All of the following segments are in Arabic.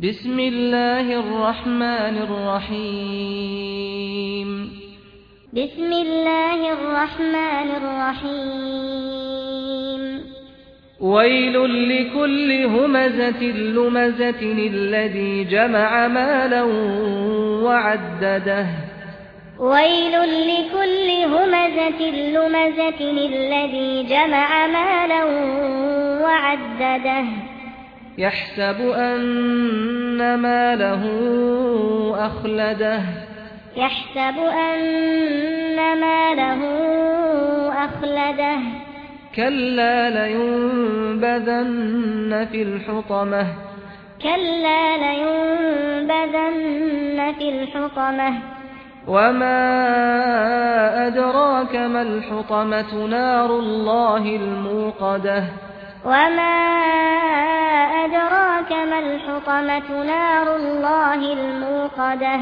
بسم الله الرحمن الرحيم بسم الله الرحمن الرحيم ويل لكل همزة لمزة الذي جمع مالا وعدده ويل لكل همزة لمزة الذي جمع مالا وعدده يحسب أن أن ماله أخلده يحسب أن ما له أخلده كلا لينبذن في الحطمة كلا لينبذن في الحطمة وما أدراك ما الحطمة نار الله الموقدة وما كما الحطمة نار الله الموقدة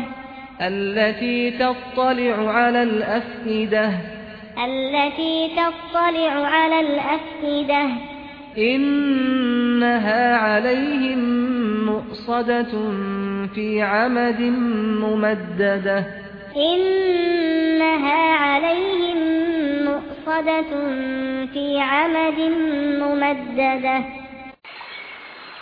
التي تطلع على الأفئدة التي تطلع على الأفئدة إنها عليهم مؤصدة في عمد ممددة إنها عليهم مؤصدة في عمد ممددة